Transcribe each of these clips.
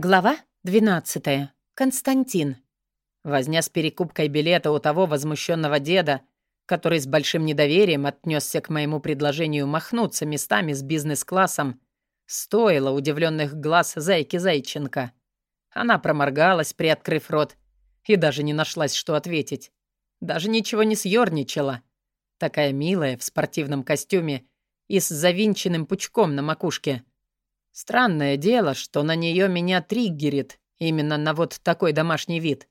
Глава 12. Константин. Возня с перекупкой билета у того возмущенного деда, который с большим недоверием отнесся к моему предложению махнуться местами с бизнес-классом, стоило удивленных глаз зайки Зайченко. Она проморгалась, приоткрыв рот, и даже не нашлась, что ответить. Даже ничего не съёрничала. Такая милая в спортивном костюме и с завинченным пучком на макушке — Странное дело, что на нее меня триггерит именно на вот такой домашний вид.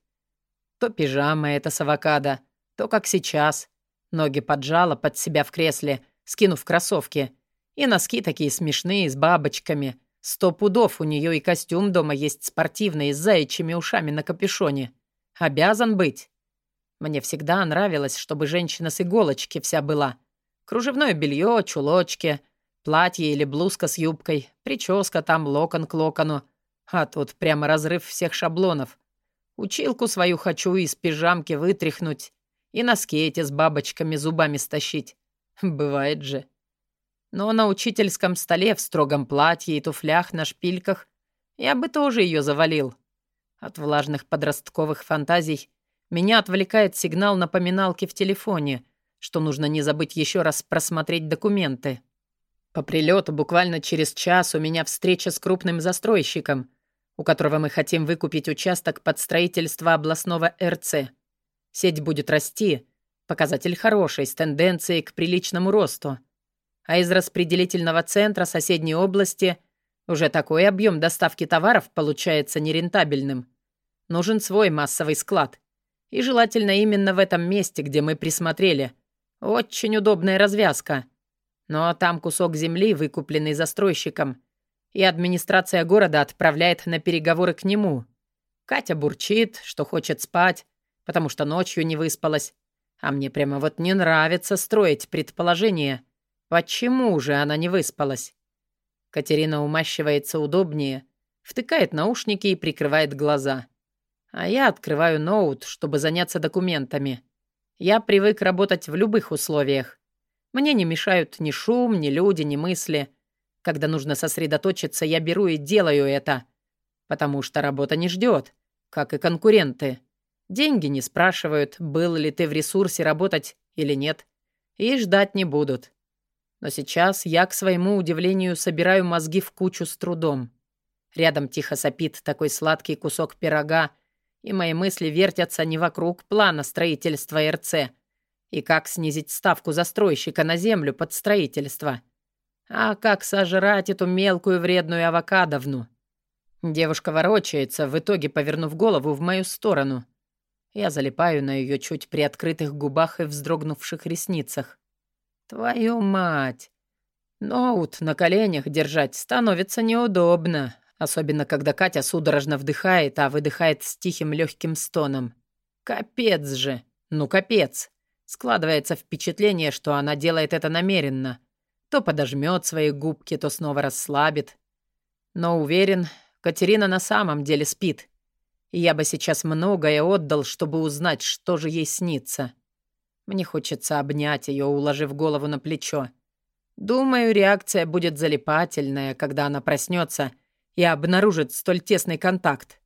То пижама это с авокадо, то как сейчас. Ноги поджала под себя в кресле, скинув кроссовки. И носки такие смешные, с бабочками. Сто пудов у нее и костюм дома есть спортивный, с заячьими ушами на капюшоне. Обязан быть. Мне всегда нравилось, чтобы женщина с иголочки вся была. Кружевное белье, чулочки, Платье или блузка с юбкой, прическа там, локон к локону. А тут прямо разрыв всех шаблонов. Училку свою хочу из пижамки вытряхнуть и носки эти с бабочками зубами стащить. Бывает же. Но на учительском столе в строгом платье и туфлях на шпильках я бы тоже ее завалил. От влажных подростковых фантазий меня отвлекает сигнал напоминалки в телефоне, что нужно не забыть еще раз просмотреть документы. По прилету буквально через час у меня встреча с крупным застройщиком, у которого мы хотим выкупить участок под строительство областного РЦ. Сеть будет расти, показатель хороший, с тенденцией к приличному росту. А из распределительного центра соседней области уже такой объем доставки товаров получается нерентабельным. Нужен свой массовый склад. И желательно именно в этом месте, где мы присмотрели. Очень удобная развязка — но там кусок земли, выкупленный застройщиком, и администрация города отправляет на переговоры к нему. Катя бурчит, что хочет спать, потому что ночью не выспалась. А мне прямо вот не нравится строить предположение. Почему же она не выспалась? Катерина умащивается удобнее, втыкает наушники и прикрывает глаза. А я открываю ноут, чтобы заняться документами. Я привык работать в любых условиях. Мне не мешают ни шум, ни люди, ни мысли. Когда нужно сосредоточиться, я беру и делаю это. Потому что работа не ждет, как и конкуренты. Деньги не спрашивают, был ли ты в ресурсе работать или нет. И ждать не будут. Но сейчас я, к своему удивлению, собираю мозги в кучу с трудом. Рядом тихо сопит такой сладкий кусок пирога, и мои мысли вертятся не вокруг плана строительства РЦ, и как снизить ставку застройщика на землю под строительство. А как сожрать эту мелкую вредную авокадовну? Девушка ворочается, в итоге повернув голову в мою сторону. Я залипаю на ее чуть приоткрытых губах и вздрогнувших ресницах. Твою мать! Ноут на коленях держать становится неудобно, особенно когда Катя судорожно вдыхает, а выдыхает с тихим легким стоном. Капец же! Ну, капец! Складывается впечатление, что она делает это намеренно. То подожмет свои губки, то снова расслабит. Но уверен, Катерина на самом деле спит. И я бы сейчас многое отдал, чтобы узнать, что же ей снится. Мне хочется обнять ее, уложив голову на плечо. Думаю, реакция будет залипательная, когда она проснется и обнаружит столь тесный контакт.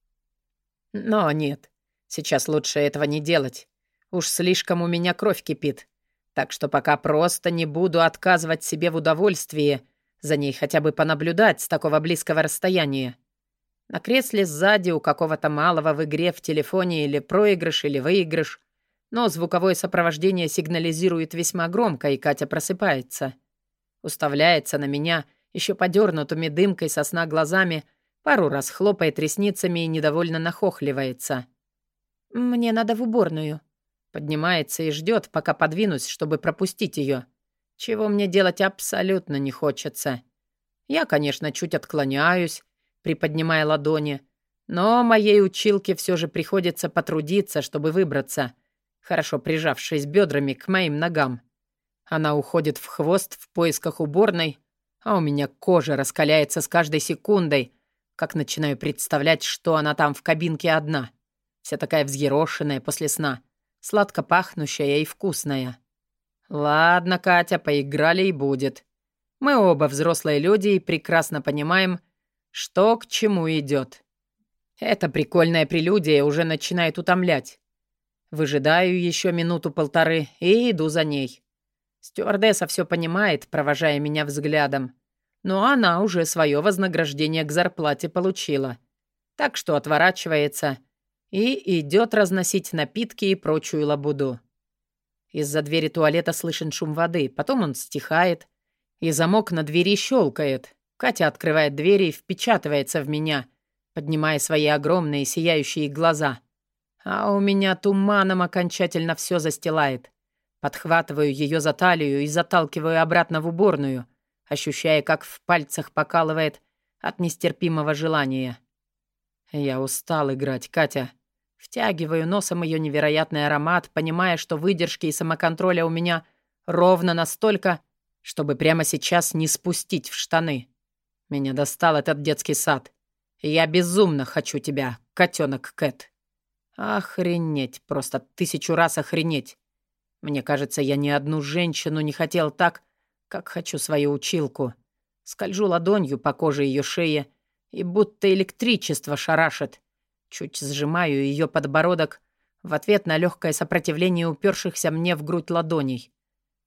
Но нет, сейчас лучше этого не делать. Уж слишком у меня кровь кипит. Так что пока просто не буду отказывать себе в удовольствии за ней хотя бы понаблюдать с такого близкого расстояния. На кресле сзади у какого-то малого в игре в телефоне или проигрыш, или выигрыш. Но звуковое сопровождение сигнализирует весьма громко, и Катя просыпается. Уставляется на меня, еще подернутыми дымкой сосна глазами, пару раз хлопает ресницами и недовольно нахохливается. «Мне надо в уборную», Поднимается и ждет, пока подвинусь, чтобы пропустить ее. Чего мне делать абсолютно не хочется. Я, конечно, чуть отклоняюсь, приподнимая ладони, но моей училке все же приходится потрудиться, чтобы выбраться, хорошо прижавшись бедрами к моим ногам. Она уходит в хвост в поисках уборной, а у меня кожа раскаляется с каждой секундой, как начинаю представлять, что она там в кабинке одна, вся такая взъерошенная после сна — сладко пахнущая и вкусная. Ладно, Катя, поиграли и будет. Мы оба взрослые люди и прекрасно понимаем, что к чему идет. Эта прикольная прелюдия уже начинает утомлять. Выжидаю еще минуту-полторы и иду за ней. Стюардесса все понимает, провожая меня взглядом. Но она уже свое вознаграждение к зарплате получила. Так что отворачивается и идет разносить напитки и прочую лабуду. Из-за двери туалета слышен шум воды, потом он стихает, и замок на двери щелкает. Катя открывает дверь и впечатывается в меня, поднимая свои огромные сияющие глаза. А у меня туманом окончательно все застилает. Подхватываю ее за талию и заталкиваю обратно в уборную, ощущая, как в пальцах покалывает от нестерпимого желания. Я устал играть, Катя. Втягиваю носом ее невероятный аромат, понимая, что выдержки и самоконтроля у меня ровно настолько, чтобы прямо сейчас не спустить в штаны. Меня достал этот детский сад. Я безумно хочу тебя, котенок Кэт. Охренеть, просто тысячу раз охренеть. Мне кажется, я ни одну женщину не хотел так, как хочу свою училку. Скольжу ладонью по коже ее шеи и будто электричество шарашит. Чуть сжимаю ее подбородок в ответ на легкое сопротивление упершихся мне в грудь ладоней.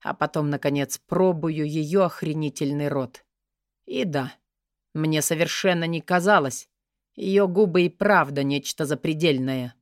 А потом, наконец, пробую ее охренительный рот. И да, мне совершенно не казалось. Ее губы и правда нечто запредельное.